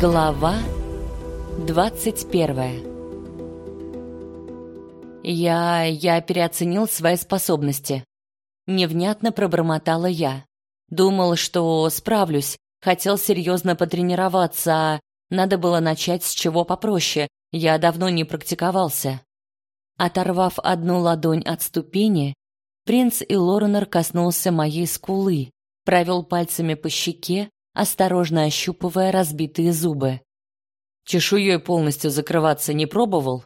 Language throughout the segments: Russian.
Глава 21 Я... я переоценил свои способности. Невнятно пробормотала я. Думал, что справлюсь, хотел серьезно потренироваться, а надо было начать с чего попроще, я давно не практиковался. Оторвав одну ладонь от ступени, принц и Лоренор коснулся моей скулы, провел пальцами по щеке, осторожно ощупывая разбитые зубы. Чешуей полностью закрываться не пробовал?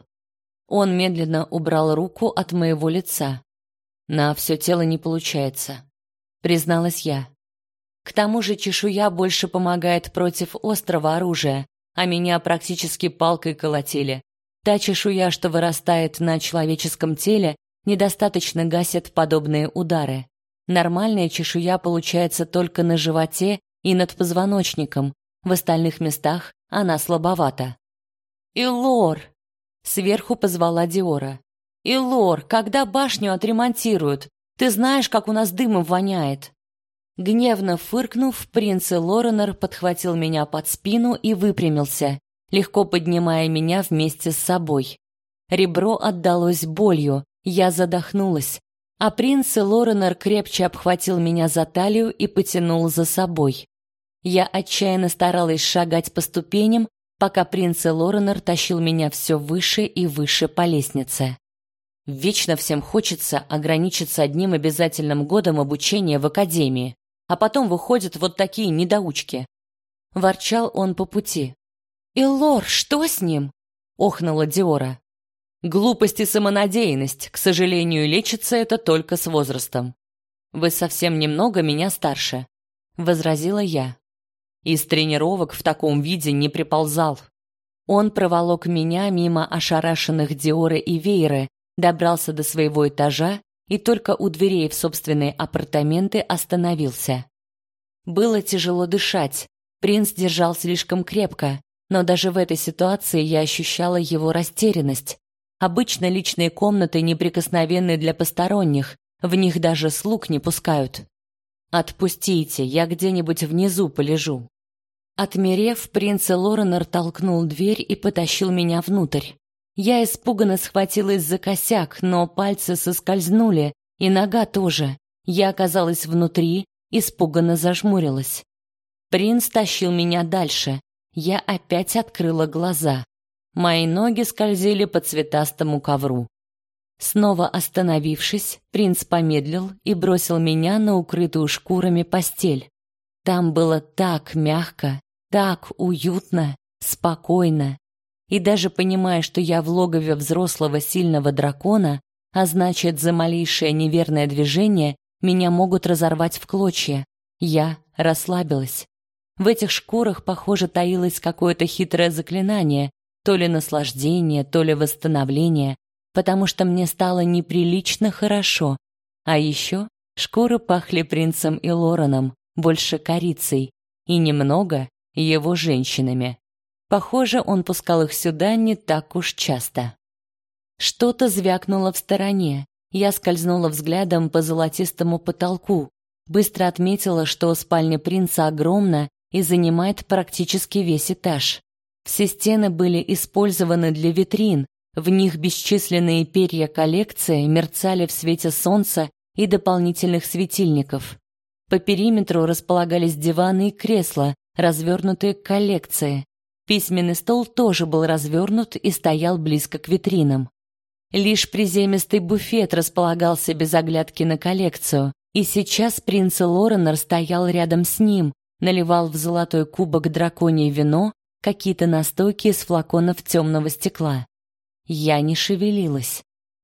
Он медленно убрал руку от моего лица. На все тело не получается, призналась я. К тому же чешуя больше помогает против острого оружия, а меня практически палкой колотили. Та чешуя, что вырастает на человеческом теле, недостаточно гасит подобные удары. Нормальная чешуя получается только на животе и над позвоночником. В остальных местах она слабовата. «Илор!» — сверху позвала Диора. «Илор, когда башню отремонтируют? Ты знаешь, как у нас дымом воняет!» Гневно фыркнув, принц Лоренор подхватил меня под спину и выпрямился, легко поднимая меня вместе с собой. Ребро отдалось болью, я задохнулась, а принц Лоренор крепче обхватил меня за талию и потянул за собой. Я отчаянно старалась шагать по ступеням, пока принц Лоренор тащил меня все выше и выше по лестнице. Вечно всем хочется ограничиться одним обязательным годом обучения в академии, а потом выходят вот такие недоучки. Ворчал он по пути. «Илор, что с ним?» — охнула Диора. «Глупость и самонадеянность, к сожалению, лечится это только с возрастом. Вы совсем немного меня старше», — возразила я. Из тренировок в таком виде не приползал. Он проволок меня мимо ошарашенных Диоры и Вейры, добрался до своего этажа и только у дверей в собственные апартаменты остановился. Было тяжело дышать. Принц держал слишком крепко, но даже в этой ситуации я ощущала его растерянность. Обычно личные комнаты неприкосновенны для посторонних, в них даже слуг не пускают. Отпустите, я где-нибудь внизу полежу. Отмерев, принц Лоренор толкнул дверь и потащил меня внутрь. Я испуганно схватилась за косяк, но пальцы соскользнули, и нога тоже. Я оказалась внутри, испуганно зажмурилась. Принц тащил меня дальше. Я опять открыла глаза. Мои ноги скользили по цветастому ковру. Снова остановившись, принц помедлил и бросил меня на укрытую шкурами постель. Там было так мягко, так уютно, спокойно. И даже понимая, что я в логове взрослого сильного дракона, а значит, за малейшее неверное движение меня могут разорвать в клочья, я расслабилась. В этих шкурах, похоже, таилось какое-то хитрое заклинание, то ли наслаждение, то ли восстановление, потому что мне стало неприлично хорошо. А еще шкуры пахли принцем и Лореном, больше корицей, и немного его женщинами. Похоже, он пускал их сюда не так уж часто. Что-то звякнуло в стороне. Я скользнула взглядом по золотистому потолку, быстро отметила, что спальня принца огромна и занимает практически весь этаж. Все стены были использованы для витрин, в них бесчисленные перья коллекции мерцали в свете солнца и дополнительных светильников. По периметру располагались диваны и кресла, развернутые к коллекции. Письменный стол тоже был развернут и стоял близко к витринам. Лишь приземистый буфет располагался без оглядки на коллекцию, и сейчас принц Лоренор стоял рядом с ним, наливал в золотой кубок драконье вино, какие-то настойки из флаконов темного стекла. Я не шевелилась,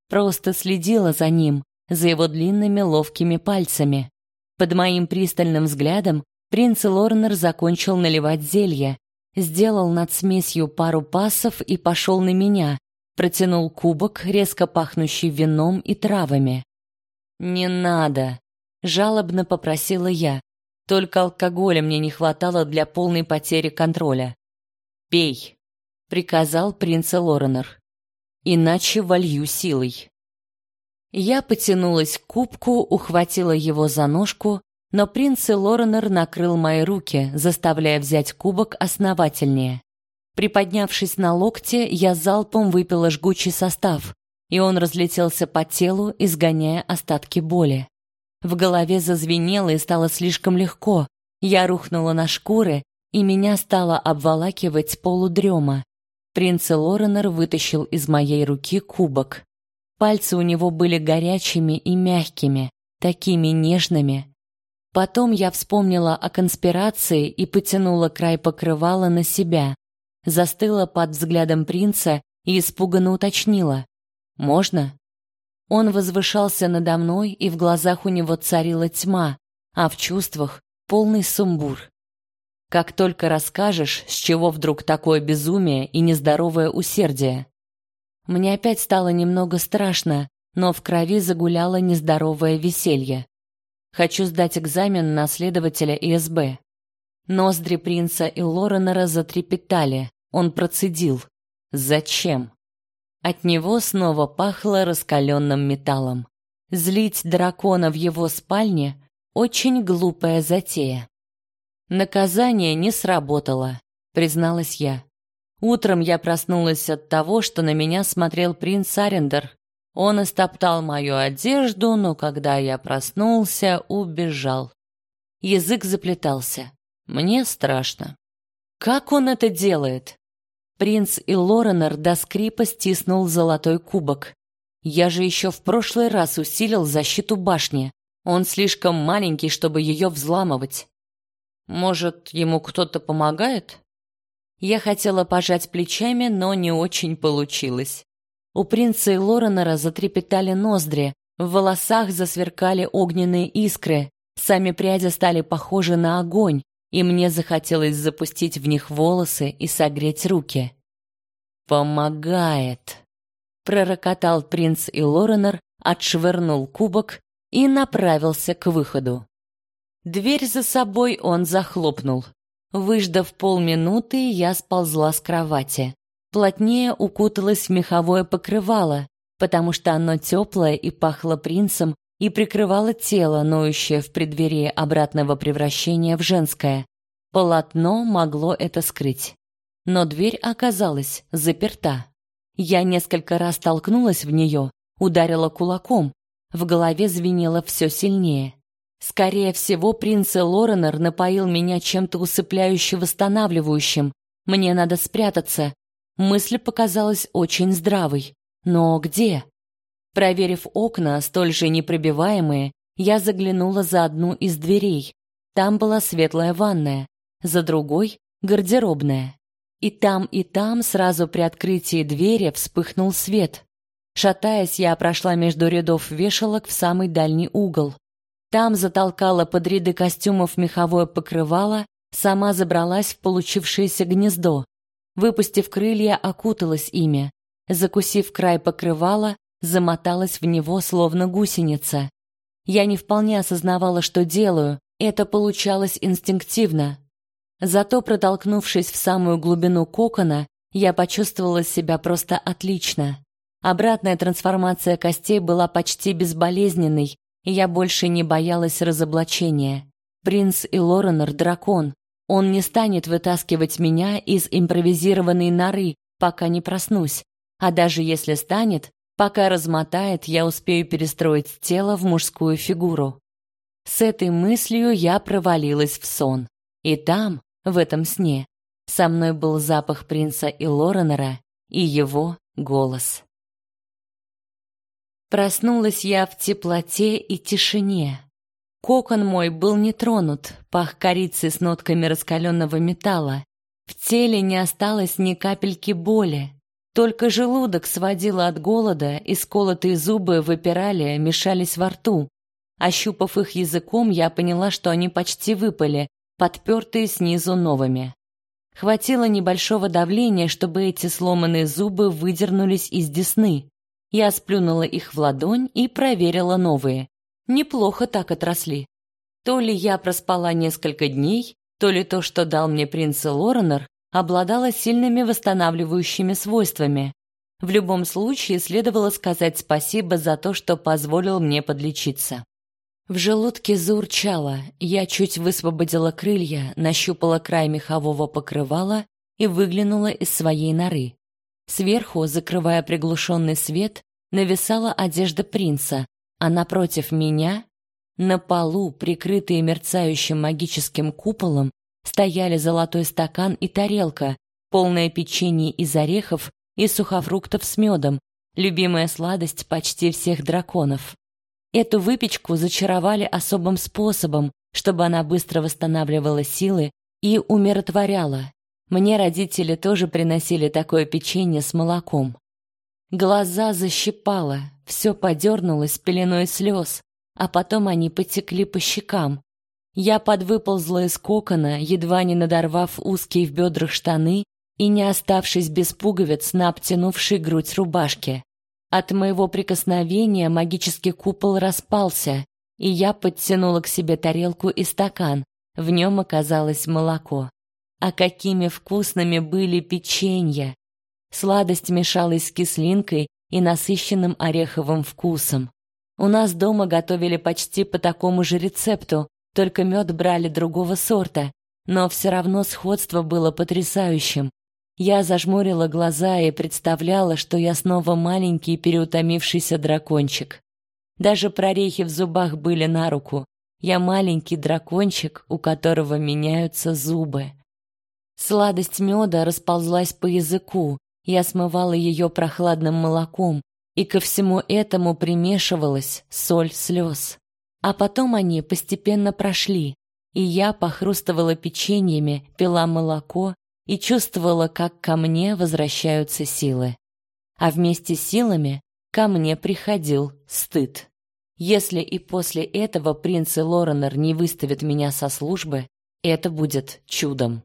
просто следила за ним, за его длинными ловкими пальцами. Под моим пристальным взглядом принц Лорнер закончил наливать зелье, сделал над смесью пару пасов и пошел на меня, протянул кубок, резко пахнущий вином и травами. «Не надо!» — жалобно попросила я. Только алкоголя мне не хватало для полной потери контроля. «Пей!» — приказал принц Лоренер. «Иначе волью силой». Я потянулась к кубку, ухватила его за ножку, но принц Лоренор накрыл мои руки, заставляя взять кубок основательнее. Приподнявшись на локте, я залпом выпила жгучий состав, и он разлетелся по телу, изгоняя остатки боли. В голове зазвенело и стало слишком легко. Я рухнула на шкуры, и меня стало обволакивать полудрема. Принц Лоренор вытащил из моей руки кубок. Пальцы у него были горячими и мягкими, такими нежными. Потом я вспомнила о конспирации и потянула край покрывала на себя. Застыла под взглядом принца и испуганно уточнила: "Можно?" Он возвышался надо мной, и в глазах у него царила тьма, а в чувствах полный сумбур. Как только расскажешь, с чего вдруг такое безумие и нездоровое усердие. Мне опять стало немного страшно, но в крови загуляло нездоровое веселье. Хочу сдать экзамен на следователя ИСБ. Ноздри принца и Лоренера затрепетали. Он процедил: "Зачем?" От него снова пахло раскаленным металлом. Злить дракона в его спальне очень глупая затея. Наказание не сработало, призналась я. Утром я проснулась от того, что на меня смотрел принц Арендер. Он истоптал мою одежду, но когда я проснулся, убежал. Язык заплетался. Мне страшно. Как он это делает? Принц и Лоренор до скрипа стиснул золотой кубок. Я же еще в прошлый раз усилил защиту башни. Он слишком маленький, чтобы ее взламывать. Может, ему кто-то помогает? Я хотела пожать плечами, но не очень получилось. У принца и Лоренера затрепетали ноздри, в волосах засверкали огненные искры, сами пряди стали похожи на огонь, и мне захотелось запустить в них волосы и согреть руки. «Помогает!» — пророкотал принц и Лоренер, отшвырнул кубок и направился к выходу. Дверь за собой он захлопнул. Выждав полминуты, я сползла с кровати. Плотнее укуталась в меховое покрывало, потому что оно теплое и пахло принцем и прикрывало тело, ноющее в преддверии обратного превращения в женское. Полотно могло это скрыть. Но дверь оказалась заперта. Я несколько раз толкнулась в нее, ударила кулаком. В голове звенело все сильнее. Скорее всего, принц Лоренор напоил меня чем-то усыпляюще восстанавливающим. Мне надо спрятаться. Мысль показалась очень здравой. Но где? Проверив окна, столь же непробиваемые, я заглянула за одну из дверей. Там была светлая ванная, за другой гардеробная. И там, и там сразу при открытии двери вспыхнул свет. Шатаясь, я прошла между рядов вешалок в самый дальний угол. Там затолкала под ряды костюмов меховое покрывало, сама забралась в получившееся гнездо. Выпустив крылья, окуталась ими. Закусив край покрывала, замоталась в него словно гусеница. Я не вполне осознавала, что делаю, это получалось инстинктивно. Зато протолкнувшись в самую глубину кокона, я почувствовала себя просто отлично. Обратная трансформация костей была почти безболезненной, я больше не боялась разоблачения. Принц и Лоренор дракон. Он не станет вытаскивать меня из импровизированной норы, пока не проснусь. А даже если станет, пока размотает, я успею перестроить тело в мужскую фигуру. С этой мыслью я провалилась в сон. И там, в этом сне, со мной был запах принца и Лоренора и его голос. Проснулась я в теплоте и тишине. Кокон мой был не тронут, пах корицей с нотками раскаленного металла. В теле не осталось ни капельки боли. Только желудок сводило от голода, и сколотые зубы выпирали, мешались во рту. Ощупав их языком, я поняла, что они почти выпали, подпертые снизу новыми. Хватило небольшого давления, чтобы эти сломанные зубы выдернулись из десны. Я сплюнула их в ладонь и проверила новые. Неплохо так отросли. То ли я проспала несколько дней, то ли то, что дал мне принц Лоренор, обладало сильными восстанавливающими свойствами. В любом случае следовало сказать спасибо за то, что позволил мне подлечиться. В желудке заурчало, я чуть высвободила крылья, нащупала край мехового покрывала и выглянула из своей норы. Сверху, закрывая приглушенный свет, нависала одежда принца, а напротив меня, на полу, прикрытые мерцающим магическим куполом, стояли золотой стакан и тарелка, полное печенье из орехов и сухофруктов с медом, любимая сладость почти всех драконов. Эту выпечку зачаровали особым способом, чтобы она быстро восстанавливала силы и умиротворяла. Мне родители тоже приносили такое печенье с молоком. Глаза защипало, все подернулось пеленой слез, а потом они потекли по щекам. Я подвыползла из кокона, едва не надорвав узкие в бедрах штаны и не оставшись без пуговиц на обтянувшей грудь рубашке. От моего прикосновения магический купол распался, и я подтянула к себе тарелку и стакан. В нем оказалось молоко. А какими вкусными были печенья! Сладость мешалась с кислинкой и насыщенным ореховым вкусом. У нас дома готовили почти по такому же рецепту, только мед брали другого сорта, но все равно сходство было потрясающим. Я зажмурила глаза и представляла, что я снова маленький переутомившийся дракончик. Даже прорехи в зубах были на руку. Я маленький дракончик, у которого меняются зубы. Сладость меда расползлась по языку. Я смывала ее прохладным молоком, и ко всему этому примешивалась соль слез. А потом они постепенно прошли, и я похрустывала печеньями, пила молоко и чувствовала, как ко мне возвращаются силы. А вместе с силами ко мне приходил стыд. Если и после этого принц и Лоренор не выставят меня со службы, это будет чудом.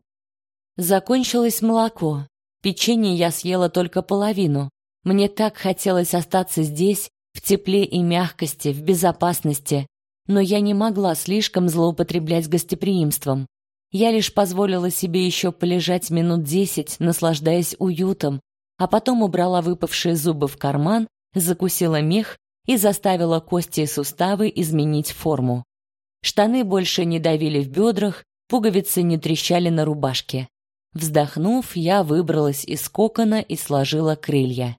Закончилось молоко. Печенье я съела только половину. Мне так хотелось остаться здесь, в тепле и мягкости, в безопасности, но я не могла слишком злоупотреблять гостеприимством. Я лишь позволила себе еще полежать минут десять, наслаждаясь уютом, а потом убрала выпавшие зубы в карман, закусила мех и заставила кости и суставы изменить форму. Штаны больше не давили в бедрах, пуговицы не трещали на рубашке. Вздохнув, я выбралась из кокона и сложила крылья.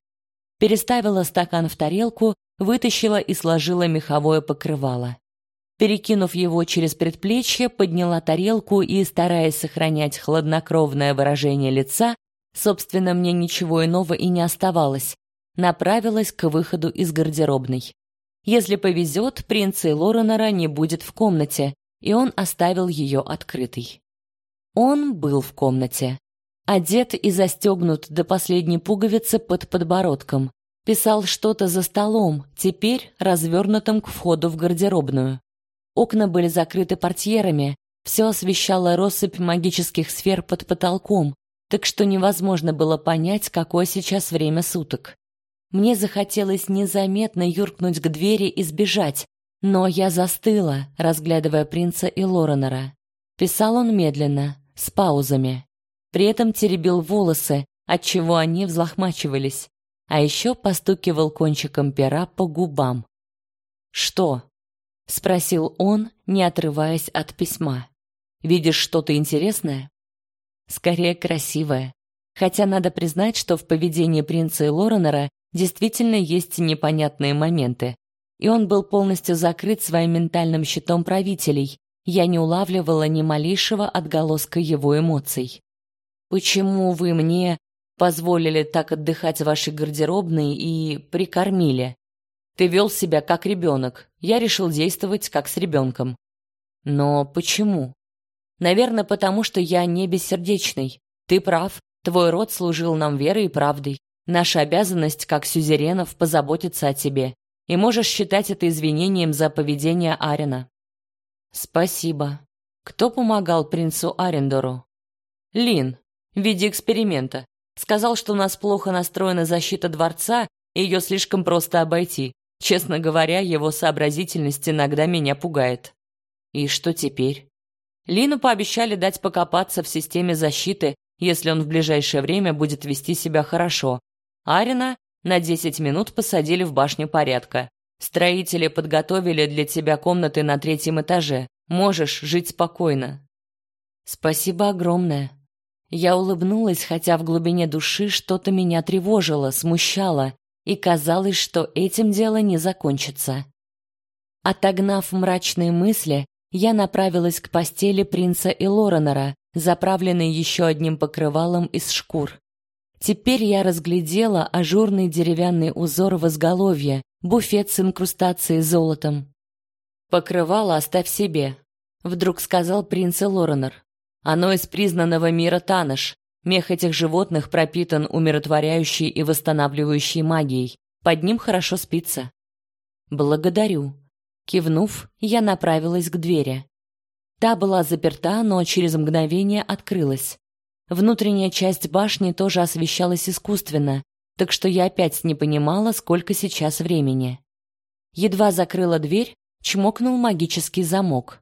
Переставила стакан в тарелку, вытащила и сложила меховое покрывало. Перекинув его через предплечье, подняла тарелку и, стараясь сохранять хладнокровное выражение лица, собственно, мне ничего иного и не оставалось, направилась к выходу из гардеробной. Если повезет, принца Лоренора не будет в комнате, и он оставил ее открытой. Он был в комнате. Одет и застегнут до последней пуговицы под подбородком. Писал что-то за столом, теперь развернутым к входу в гардеробную. Окна были закрыты портьерами, все освещало россыпь магических сфер под потолком, так что невозможно было понять, какое сейчас время суток. Мне захотелось незаметно юркнуть к двери и сбежать, но я застыла, разглядывая принца и Лоренора. Писал он медленно, с паузами. При этом теребил волосы, отчего они взлохмачивались, а еще постукивал кончиком пера по губам. «Что?» — спросил он, не отрываясь от письма. «Видишь что-то интересное?» «Скорее красивое. Хотя надо признать, что в поведении принца и Лоренера действительно есть непонятные моменты. И он был полностью закрыт своим ментальным щитом правителей. Я не улавливала ни малейшего отголоска его эмоций. «Почему вы мне позволили так отдыхать в вашей гардеробной и прикормили?» Ты вел себя как ребенок. Я решил действовать как с ребенком. Но почему? Наверное, потому что я не бессердечный. Ты прав. Твой род служил нам верой и правдой. Наша обязанность, как сюзеренов, позаботиться о тебе. И можешь считать это извинением за поведение Арина. Спасибо. Кто помогал принцу Арендору? Лин, в виде эксперимента. Сказал, что у нас плохо настроена защита дворца, и ее слишком просто обойти. Честно говоря, его сообразительность иногда меня пугает. И что теперь? Лину пообещали дать покопаться в системе защиты, если он в ближайшее время будет вести себя хорошо. Арина на 10 минут посадили в башню порядка. Строители подготовили для тебя комнаты на третьем этаже. Можешь жить спокойно. Спасибо огромное. Я улыбнулась, хотя в глубине души что-то меня тревожило, смущало, и казалось, что этим дело не закончится. Отогнав мрачные мысли, я направилась к постели принца и Лоренера, заправленной еще одним покрывалом из шкур. Теперь я разглядела ажурный деревянный узор в буфет с инкрустацией золотом. «Покрывало оставь себе», — вдруг сказал принц Лоренер. «Оно из признанного мира Таныш. Мех этих животных пропитан умиротворяющей и восстанавливающей магией. Под ним хорошо спится». «Благодарю». Кивнув, я направилась к двери. Та была заперта, но через мгновение открылась. Внутренняя часть башни тоже освещалась искусственно, так что я опять не понимала, сколько сейчас времени. Едва закрыла дверь, чмокнул магический замок.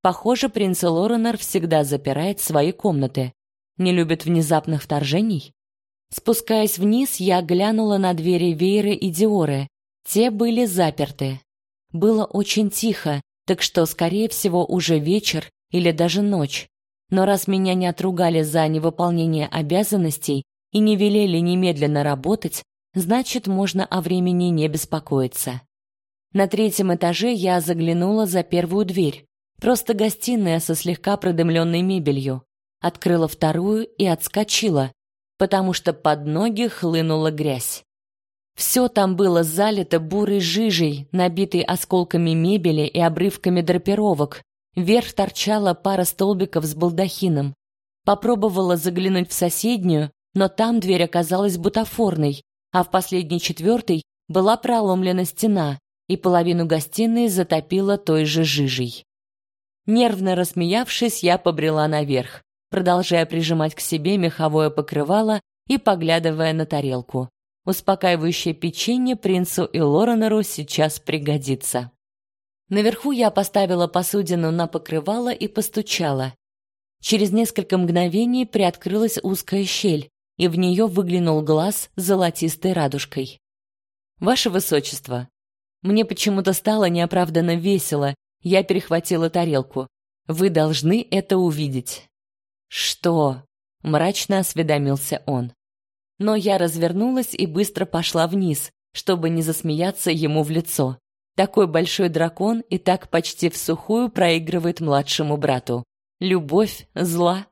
Похоже, принц Лоренор всегда запирает свои комнаты. Не любит внезапных вторжений? Спускаясь вниз, я глянула на двери Вейры и Диоры. Те были заперты. Было очень тихо, так что, скорее всего, уже вечер или даже ночь. Но раз меня не отругали за невыполнение обязанностей, и не велели немедленно работать, значит, можно о времени не беспокоиться. На третьем этаже я заглянула за первую дверь. Просто гостиная со слегка продымленной мебелью. Открыла вторую и отскочила, потому что под ноги хлынула грязь. Все там было залито бурой жижей, набитой осколками мебели и обрывками драпировок. Вверх торчала пара столбиков с балдахином. Попробовала заглянуть в соседнюю, но там дверь оказалась бутафорной, а в последней четвертой была проломлена стена, и половину гостиной затопила той же жижей. Нервно рассмеявшись, я побрела наверх, продолжая прижимать к себе меховое покрывало и поглядывая на тарелку. Успокаивающее печенье принцу и Лоренеру сейчас пригодится. Наверху я поставила посудину на покрывало и постучала. Через несколько мгновений приоткрылась узкая щель, и в нее выглянул глаз с золотистой радужкой. «Ваше Высочество!» Мне почему-то стало неоправданно весело, я перехватила тарелку. «Вы должны это увидеть». «Что?» — мрачно осведомился он. Но я развернулась и быстро пошла вниз, чтобы не засмеяться ему в лицо. Такой большой дракон и так почти в сухую проигрывает младшему брату. Любовь, зла,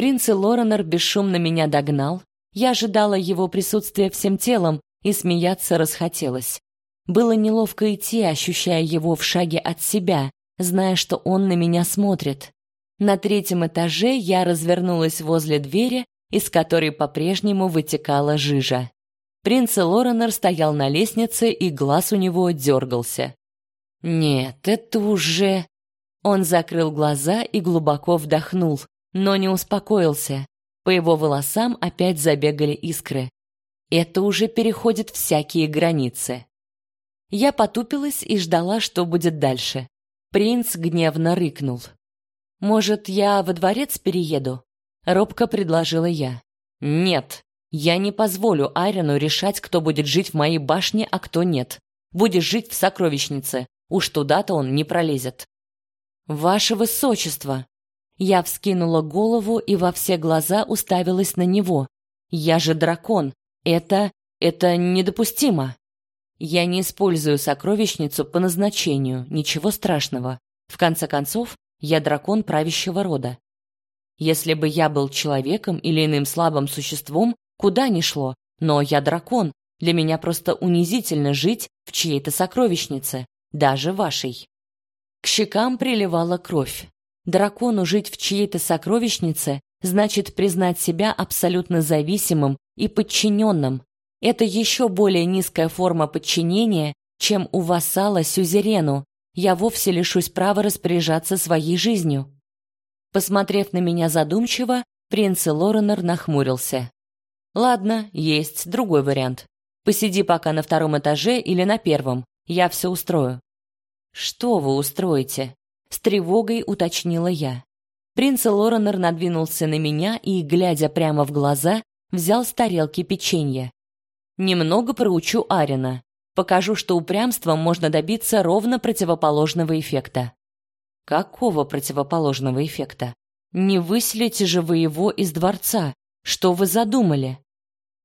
Принц Лоренор бесшумно меня догнал. Я ожидала его присутствия всем телом, и смеяться расхотелось. Было неловко идти, ощущая его в шаге от себя, зная, что он на меня смотрит. На третьем этаже я развернулась возле двери, из которой по-прежнему вытекала жижа. Принц Лоренор стоял на лестнице, и глаз у него дергался. «Нет, это уже...» Он закрыл глаза и глубоко вдохнул но не успокоился. По его волосам опять забегали искры. Это уже переходит всякие границы. Я потупилась и ждала, что будет дальше. Принц гневно рыкнул. «Может, я во дворец перееду?» Робко предложила я. «Нет, я не позволю Айрону решать, кто будет жить в моей башне, а кто нет. Будешь жить в сокровищнице. Уж туда-то он не пролезет». «Ваше высочество!» Я вскинула голову и во все глаза уставилась на него. Я же дракон. Это... это недопустимо. Я не использую сокровищницу по назначению, ничего страшного. В конце концов, я дракон правящего рода. Если бы я был человеком или иным слабым существом, куда ни шло, но я дракон. Для меня просто унизительно жить в чьей-то сокровищнице, даже вашей. К щекам приливала кровь. Дракону жить в чьей-то сокровищнице значит признать себя абсолютно зависимым и подчиненным. Это еще более низкая форма подчинения, чем у вассала сюзерену. Я вовсе лишусь права распоряжаться своей жизнью. Посмотрев на меня задумчиво, принц Лоренор нахмурился. Ладно, есть другой вариант. Посиди пока на втором этаже или на первом. Я все устрою. Что вы устроите? С тревогой уточнила я. Принц Лоренор надвинулся на меня и, глядя прямо в глаза, взял с тарелки печенье. «Немного проучу Арина. Покажу, что упрямством можно добиться ровно противоположного эффекта. Какого противоположного эффекта? Не выселите же вы его из дворца. Что вы задумали?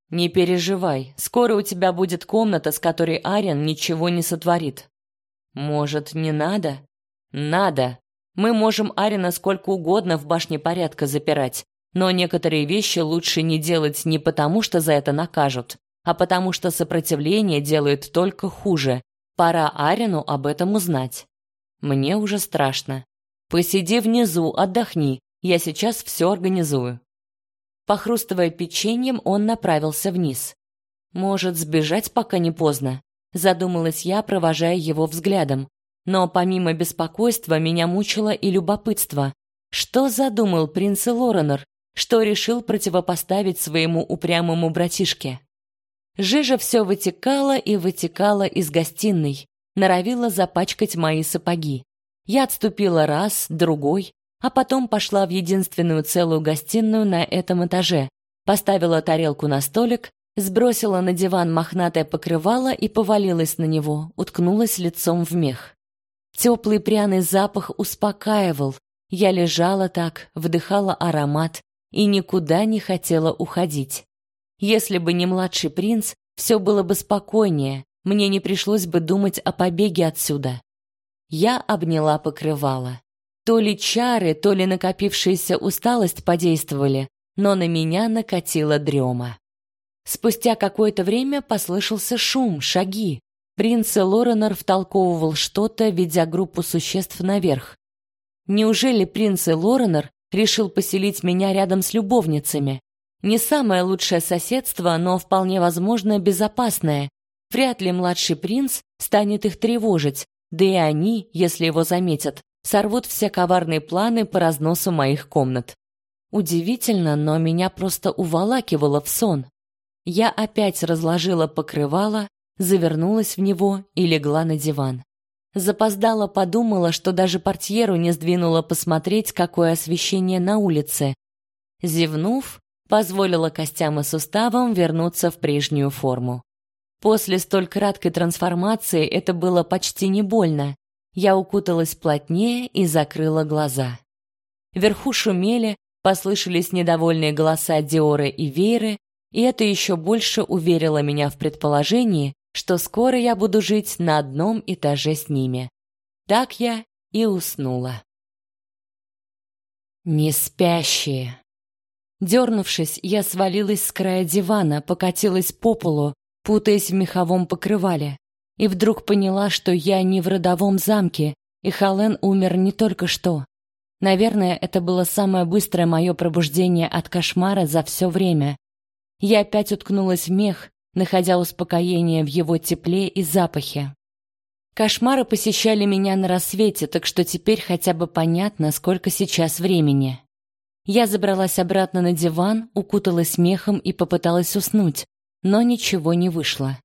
Не переживай, скоро у тебя будет комната, с которой Ариан ничего не сотворит. Может, не надо? Надо. Мы можем Арина сколько угодно в башне порядка запирать, но некоторые вещи лучше не делать не потому, что за это накажут, а потому что сопротивление делает только хуже. Пора Арину об этом узнать. Мне уже страшно. Посиди внизу, отдохни. Я сейчас все организую. Похрустывая печеньем, он направился вниз. Может, сбежать, пока не поздно, задумалась я, провожая его взглядом. Но помимо беспокойства меня мучило и любопытство. Что задумал принц Лоренор, что решил противопоставить своему упрямому братишке? Жижа все вытекала и вытекала из гостиной, норовила запачкать мои сапоги. Я отступила раз, другой, а потом пошла в единственную целую гостиную на этом этаже, поставила тарелку на столик, сбросила на диван мохнатое покрывало и повалилась на него, уткнулась лицом в мех. Теплый пряный запах успокаивал. Я лежала так, вдыхала аромат и никуда не хотела уходить. Если бы не младший принц, все было бы спокойнее, мне не пришлось бы думать о побеге отсюда. Я обняла покрывало. То ли чары, то ли накопившаяся усталость подействовали, но на меня накатила дрема. Спустя какое-то время послышался шум, шаги. Принц Лоренор втолковывал что-то, ведя группу существ наверх. Неужели принц Лоренор решил поселить меня рядом с любовницами? Не самое лучшее соседство, но вполне возможно безопасное. Вряд ли младший принц станет их тревожить, да и они, если его заметят, сорвут все коварные планы по разносу моих комнат. Удивительно, но меня просто уволакивало в сон. Я опять разложила покрывало, завернулась в него и легла на диван. Запоздала подумала, что даже портьеру не сдвинула посмотреть, какое освещение на улице. Зевнув, позволила костям и суставам вернуться в прежнюю форму. После столь краткой трансформации это было почти не больно. Я укуталась плотнее и закрыла глаза. Вверху шумели, послышались недовольные голоса Диоры и Вейры, и это еще больше уверило меня в предположении, что скоро я буду жить на одном этаже с ними. Так я и уснула. Не спящие. Дернувшись, я свалилась с края дивана, покатилась по полу, путаясь в меховом покрывале, и вдруг поняла, что я не в родовом замке, и Хален умер не только что. Наверное, это было самое быстрое мое пробуждение от кошмара за все время. Я опять уткнулась в мех, находя успокоение в его тепле и запахе. Кошмары посещали меня на рассвете, так что теперь хотя бы понятно, сколько сейчас времени. Я забралась обратно на диван, укуталась мехом и попыталась уснуть, но ничего не вышло.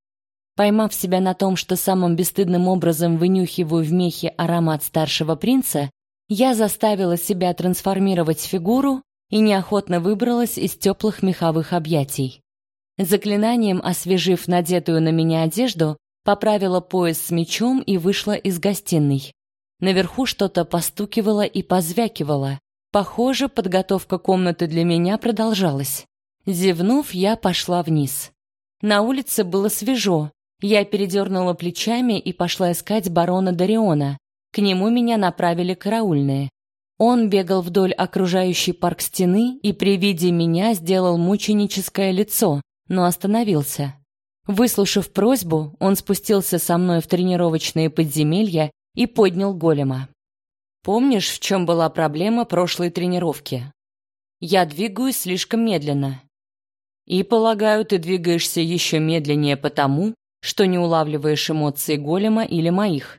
Поймав себя на том, что самым бесстыдным образом вынюхиваю в мехе аромат старшего принца, я заставила себя трансформировать фигуру и неохотно выбралась из теплых меховых объятий. Заклинанием освежив надетую на меня одежду, поправила пояс с мечом и вышла из гостиной. Наверху что-то постукивало и позвякивало. Похоже, подготовка комнаты для меня продолжалась. Зевнув, я пошла вниз. На улице было свежо. Я передернула плечами и пошла искать барона Дариона. К нему меня направили караульные. Он бегал вдоль окружающей парк стены и при виде меня сделал мученическое лицо, но остановился. Выслушав просьбу, он спустился со мной в тренировочные подземелья и поднял голема. Помнишь, в чем была проблема прошлой тренировки? Я двигаюсь слишком медленно. И, полагаю, ты двигаешься еще медленнее потому, что не улавливаешь эмоции голема или моих.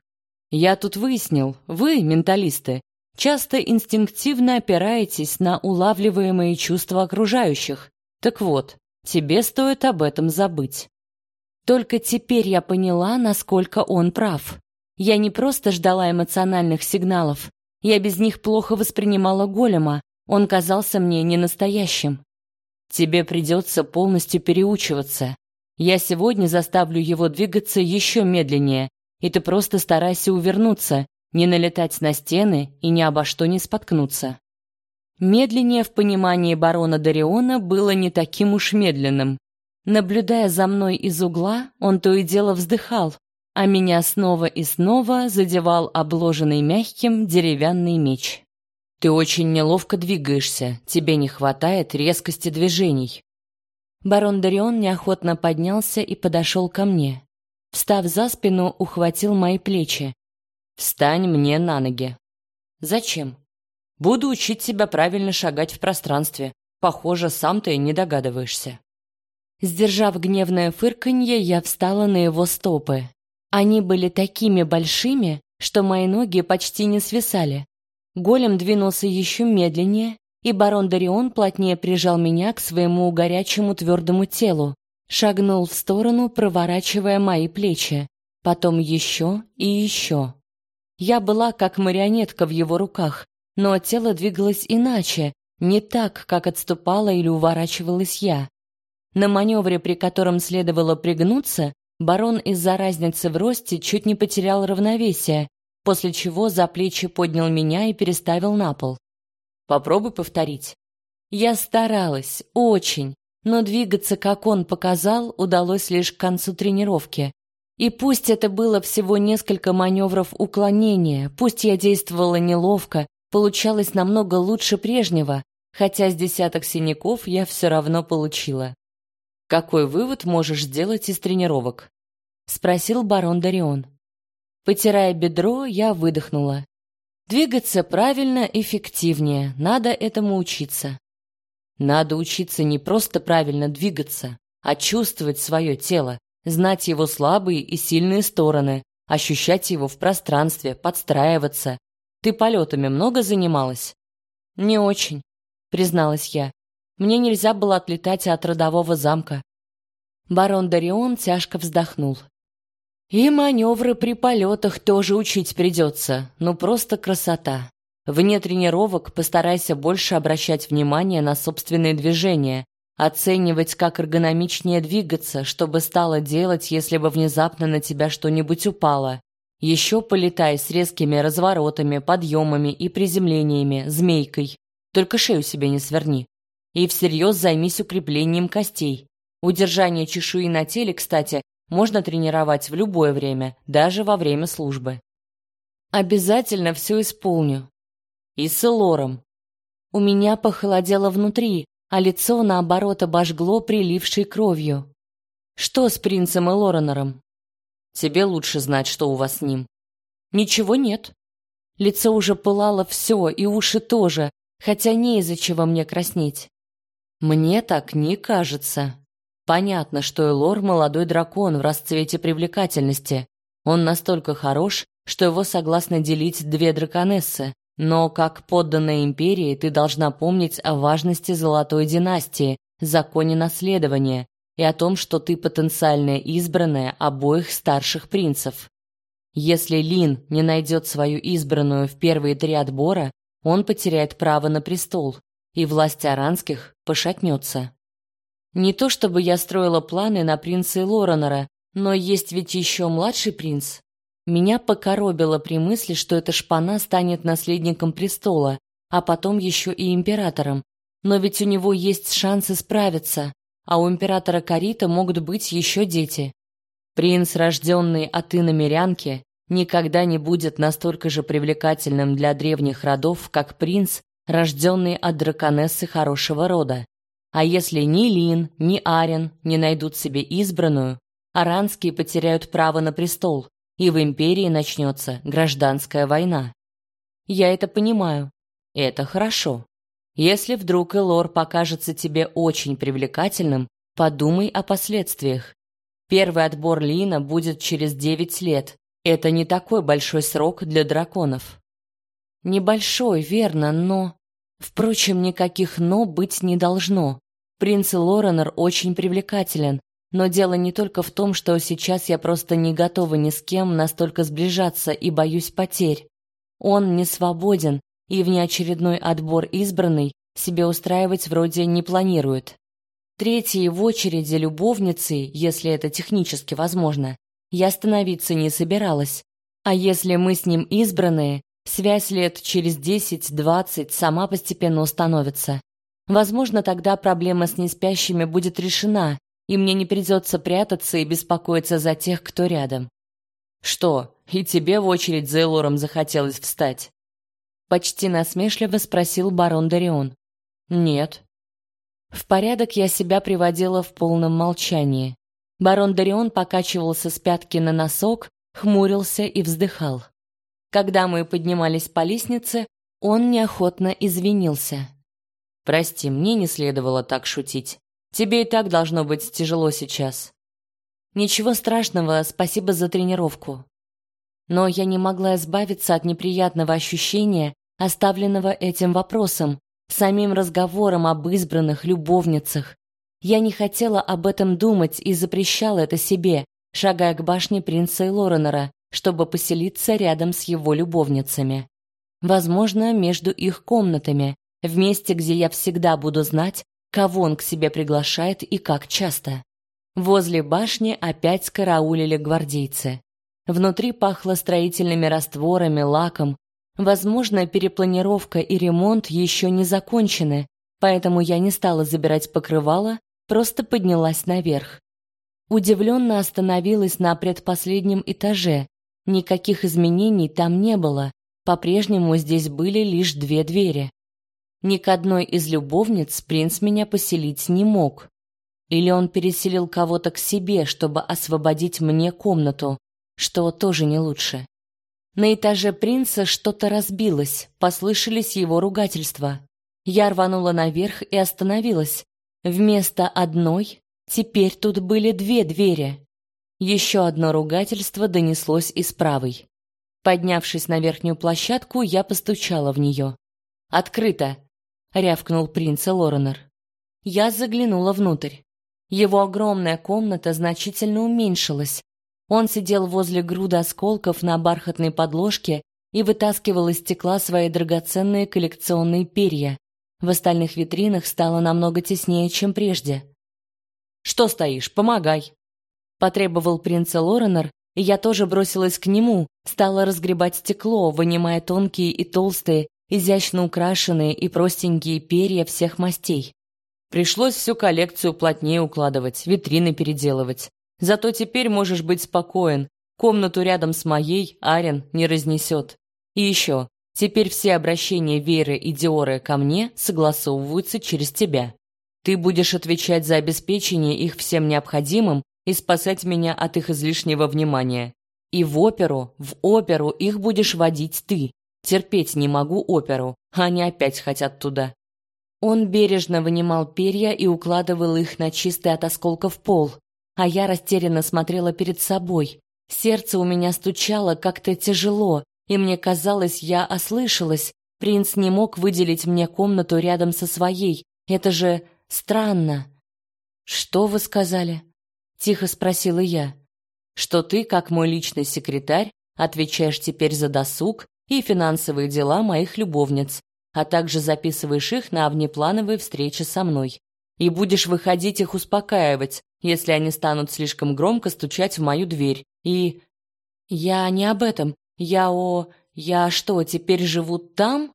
Я тут выяснил, вы, менталисты, часто инстинктивно опираетесь на улавливаемые чувства окружающих. Так вот, Тебе стоит об этом забыть. Только теперь я поняла, насколько он прав. Я не просто ждала эмоциональных сигналов. Я без них плохо воспринимала голема. Он казался мне ненастоящим. Тебе придется полностью переучиваться. Я сегодня заставлю его двигаться еще медленнее, и ты просто старайся увернуться, не налетать на стены и ни обо что не споткнуться. Медленнее в понимании барона Дариона было не таким уж медленным. Наблюдая за мной из угла, он то и дело вздыхал, а меня снова и снова задевал обложенный мягким деревянный меч. Ты очень неловко двигаешься, тебе не хватает резкости движений. Барон Дарион неохотно поднялся и подошел ко мне. Встав за спину, ухватил мои плечи. «Встань мне на ноги». «Зачем?» «Буду учить тебя правильно шагать в пространстве. Похоже, сам ты не догадываешься». Сдержав гневное фырканье, я встала на его стопы. Они были такими большими, что мои ноги почти не свисали. Голем двинулся еще медленнее, и барон Дарион плотнее прижал меня к своему горячему твердому телу, шагнул в сторону, проворачивая мои плечи, потом еще и еще. Я была как марионетка в его руках, но тело двигалось иначе, не так, как отступала или уворачивалась я. На маневре, при котором следовало пригнуться, барон из-за разницы в росте чуть не потерял равновесие, после чего за плечи поднял меня и переставил на пол. Попробуй повторить. Я старалась, очень, но двигаться, как он показал, удалось лишь к концу тренировки. И пусть это было всего несколько маневров уклонения, пусть я действовала неловко, получалось намного лучше прежнего, хотя с десяток синяков я все равно получила. Какой вывод можешь сделать из тренировок? спросил барон Дарион. Потирая бедро, я выдохнула. Двигаться правильно эффективнее, надо этому учиться. Надо учиться не просто правильно двигаться, а чувствовать свое тело, знать его слабые и сильные стороны, ощущать его в пространстве, подстраиваться. Ты полетами много занималась? Не очень, призналась я. Мне нельзя было отлетать от родового замка. Барон Дарион тяжко вздохнул. И маневры при полетах тоже учить придется, ну просто красота. Вне тренировок постарайся больше обращать внимание на собственные движения, оценивать, как эргономичнее двигаться, чтобы стало делать, если бы внезапно на тебя что-нибудь упало. Еще полетай с резкими разворотами, подъемами и приземлениями, змейкой. Только шею себе не сверни. И всерьез займись укреплением костей. Удержание чешуи на теле, кстати, можно тренировать в любое время, даже во время службы. Обязательно все исполню, и с Элором. У меня похолодело внутри, а лицо, наоборот, обожгло прилившей кровью. Что с принцем Элоранором? Тебе лучше знать, что у вас с ним. Ничего нет. Лицо уже пылало все, и уши тоже, хотя не из-за чего мне краснеть. Мне так не кажется. Понятно, что Элор молодой дракон в расцвете привлекательности. Он настолько хорош, что его согласны делить две драконессы, но как подданная империи ты должна помнить о важности золотой династии, законе наследования и о том, что ты потенциальная избранная обоих старших принцев. Если Лин не найдет свою избранную в первые три отбора, он потеряет право на престол, и власть аранских пошатнется. Не то чтобы я строила планы на принца Лоренора, но есть ведь еще младший принц. Меня покоробило при мысли, что эта шпана станет наследником престола, а потом еще и императором. Но ведь у него есть шансы справиться, а у императора Карита могут быть еще дети. Принц, рожденный от иномерянки, никогда не будет настолько же привлекательным для древних родов, как принц, рожденный от драконессы хорошего рода. А если ни Лин, ни Арен не найдут себе избранную, аранские потеряют право на престол, и в империи начнется гражданская война. Я это понимаю. Это хорошо. Если вдруг Элор покажется тебе очень привлекательным, подумай о последствиях. Первый отбор Лина будет через девять лет. Это не такой большой срок для драконов. Небольшой, верно, но... Впрочем, никаких «но» быть не должно. Принц Лоренор очень привлекателен, но дело не только в том, что сейчас я просто не готова ни с кем настолько сближаться и боюсь потерь. Он не свободен и внеочередной отбор избранный себе устраивать вроде не планирует. Третьей в очереди любовницей, если это технически возможно, я становиться не собиралась. А если мы с ним избранные, связь лет через 10-20 сама постепенно установится. Возможно, тогда проблема с неспящими будет решена, и мне не придется прятаться и беспокоиться за тех, кто рядом. Что, и тебе в очередь за Элором захотелось встать? Почти насмешливо спросил барон Дарион. Нет. В порядок я себя приводила в полном молчании. Барон Дарион покачивался с пятки на носок, хмурился и вздыхал. Когда мы поднимались по лестнице, он неохотно извинился. «Прости, мне не следовало так шутить. Тебе и так должно быть тяжело сейчас». «Ничего страшного, спасибо за тренировку». Но я не могла избавиться от неприятного ощущения, оставленного этим вопросом, самим разговором об избранных любовницах. Я не хотела об этом думать и запрещала это себе, шагая к башне принца Элоренера, чтобы поселиться рядом с его любовницами. Возможно, между их комнатами, в месте, где я всегда буду знать, кого он к себе приглашает и как часто. Возле башни опять караулили гвардейцы. Внутри пахло строительными растворами, лаком, Возможно, перепланировка и ремонт еще не закончены, поэтому я не стала забирать покрывало, просто поднялась наверх. Удивленно остановилась на предпоследнем этаже. Никаких изменений там не было. По-прежнему здесь были лишь две двери. Ни к одной из любовниц принц меня поселить не мог. Или он переселил кого-то к себе, чтобы освободить мне комнату, что тоже не лучше. На этаже принца что-то разбилось, послышались его ругательства. Я рванула наверх и остановилась. Вместо одной теперь тут были две двери. Еще одно ругательство донеслось из правой. Поднявшись на верхнюю площадку, я постучала в нее. «Открыто!» — рявкнул принц Лоренор. Я заглянула внутрь. Его огромная комната значительно уменьшилась, он сидел возле груды осколков на бархатной подложке и вытаскивал из стекла свои драгоценные коллекционные перья. В остальных витринах стало намного теснее, чем прежде. «Что стоишь? Помогай!» Потребовал принц Лоренор, и я тоже бросилась к нему, стала разгребать стекло, вынимая тонкие и толстые, изящно украшенные и простенькие перья всех мастей. Пришлось всю коллекцию плотнее укладывать, витрины переделывать. Зато теперь можешь быть спокоен. Комнату рядом с моей Арен не разнесет. И еще, теперь все обращения Веры и Диоры ко мне согласовываются через тебя. Ты будешь отвечать за обеспечение их всем необходимым и спасать меня от их излишнего внимания. И в оперу, в оперу их будешь водить ты. Терпеть не могу оперу, они опять хотят туда. Он бережно вынимал перья и укладывал их на чистый от осколков пол, а я растерянно смотрела перед собой. Сердце у меня стучало как-то тяжело, и мне казалось, я ослышалась. Принц не мог выделить мне комнату рядом со своей. Это же странно. Что вы сказали? тихо спросила я. Что ты, как мой личный секретарь, отвечаешь теперь за досуг и финансовые дела моих любовниц, а также записываешь их на внеплановые встречи со мной. И будешь выходить их успокаивать, если они станут слишком громко стучать в мою дверь. И... Я не об этом. Я о... Я что, теперь живу там?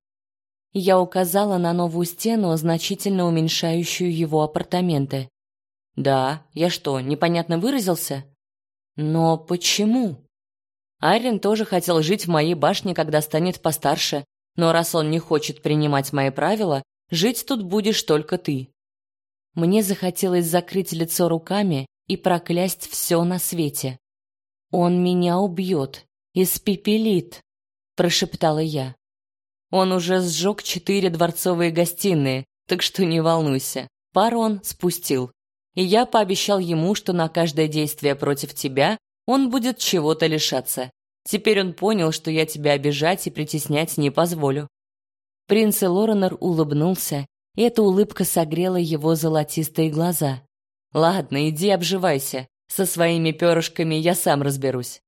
Я указала на новую стену, значительно уменьшающую его апартаменты. Да, я что, непонятно выразился? Но почему? Айрин тоже хотел жить в моей башне, когда станет постарше, но раз он не хочет принимать мои правила, жить тут будешь только ты. Мне захотелось закрыть лицо руками и проклясть все на свете. «Он меня убьет, испепелит», — прошептала я. Он уже сжег четыре дворцовые гостиные, так что не волнуйся. Пару он спустил. И я пообещал ему, что на каждое действие против тебя он будет чего-то лишаться. Теперь он понял, что я тебя обижать и притеснять не позволю. Принц Лоренор улыбнулся эта улыбка согрела его золотистые глаза. «Ладно, иди обживайся. Со своими перышками я сам разберусь».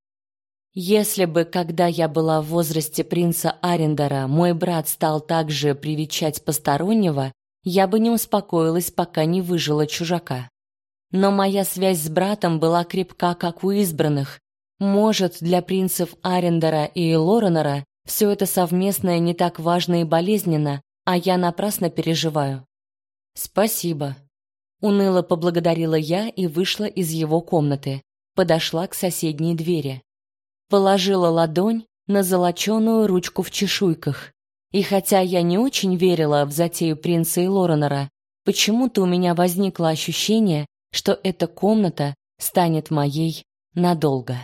Если бы, когда я была в возрасте принца Арендера, мой брат стал также привечать постороннего, я бы не успокоилась, пока не выжила чужака. Но моя связь с братом была крепка, как у избранных. Может, для принцев Арендера и Лоренера все это совместное не так важно и болезненно, а я напрасно переживаю. Спасибо. Уныло поблагодарила я и вышла из его комнаты. Подошла к соседней двери. Положила ладонь на золоченую ручку в чешуйках. И хотя я не очень верила в затею принца и Лоренера, почему-то у меня возникло ощущение, что эта комната станет моей надолго.